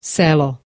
selo.